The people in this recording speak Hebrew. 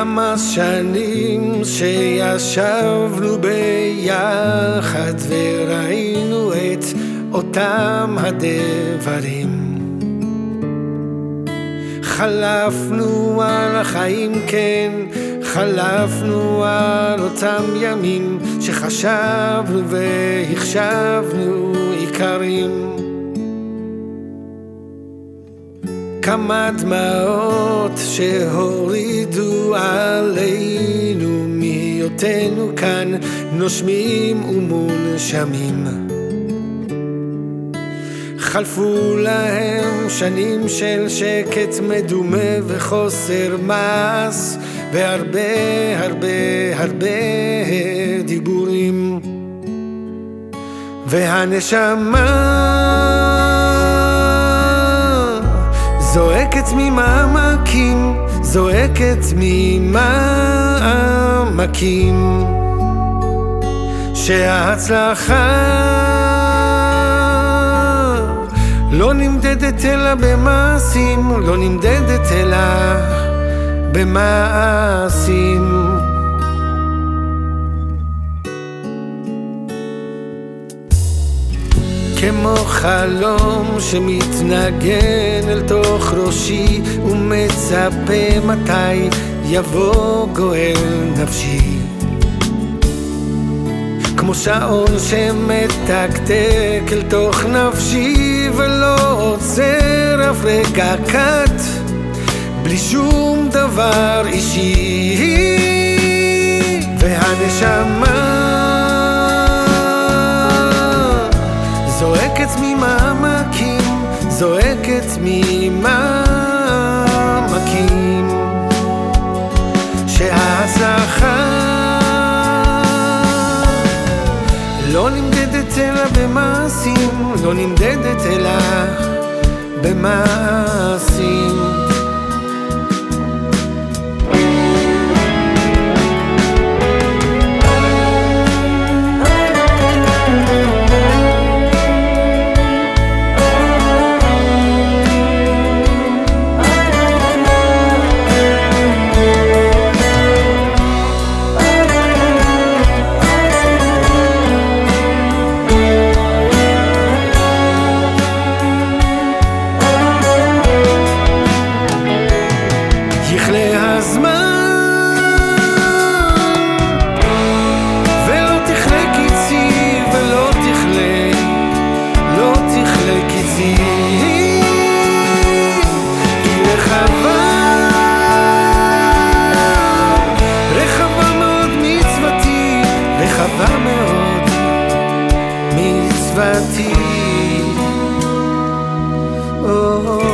כמה שנים שישבנו ביחד וראינו את אותם הדברים. חלפנו על החיים כן, חלפנו על אותם ימים שחשבנו והחשבנו עיקרים. כמה דמעות שהורידו עלינו מהיותנו כאן נושמים ומונשמים. חלפו להם שנים של שקט מדומה וחוסר מעש והרבה הרבה הרבה דיבורים. והנשמה זועקת ממעמקים, זועקת ממעמקים שההצלחה לא נמדדת אלא במעשים, לא נמדדת אלא במעשים כמו חלום שמתנגן אל תוך ראשי ומצפה מתי יבוא גואל נפשי. כמו שעון שמתקתק אל תוך נפשי ולא עוצר אף רגע קט בלי שום דבר אישי. והנשמה זועקת ממעמקים, זועקת ממעמקים שההצלחה לא נמדדת אלא במעשים, לא נמדדת אלא במעשים Svati. Oh. oh, oh.